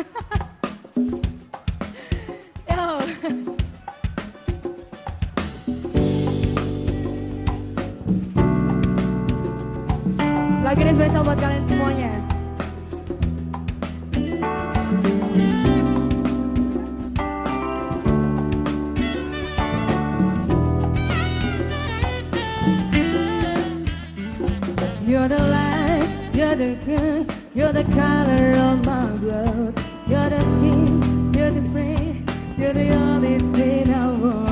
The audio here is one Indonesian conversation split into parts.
Yo. Lagu ini buat kalian semuanya. You're the light, you're the good, you're the color of my blood. You're the skin, you're the you're the only thing I wanna.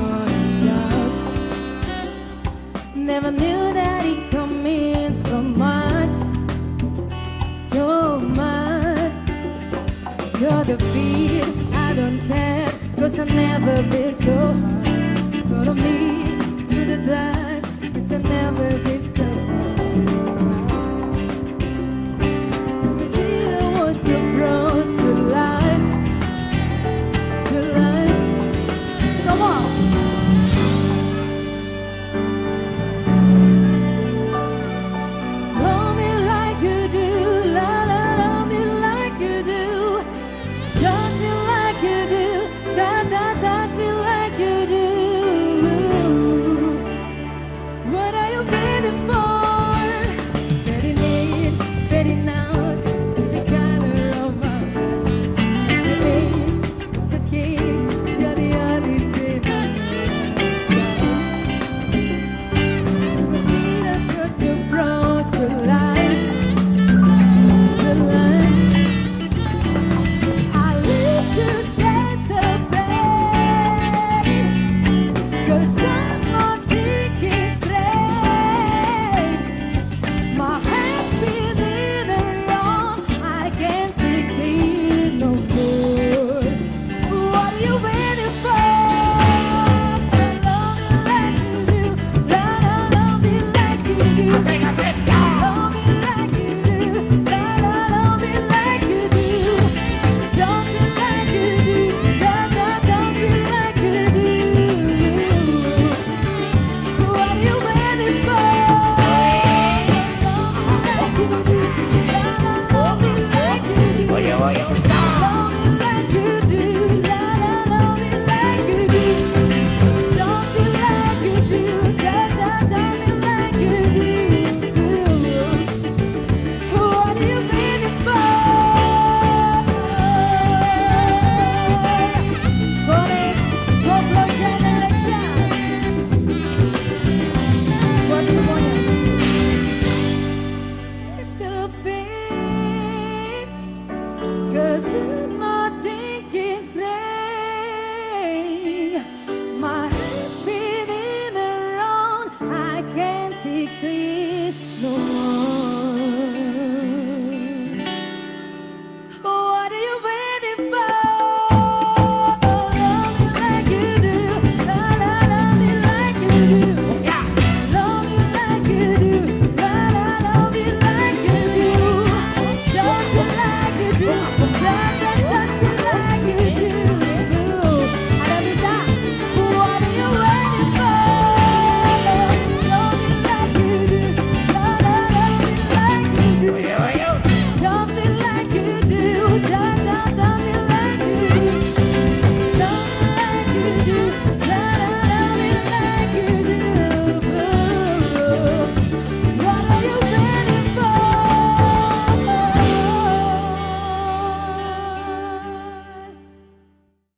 Never knew that it could mean so much, so much. You're the beat, I don't care, cause I never been so high. Follow me to the touch, cause I never been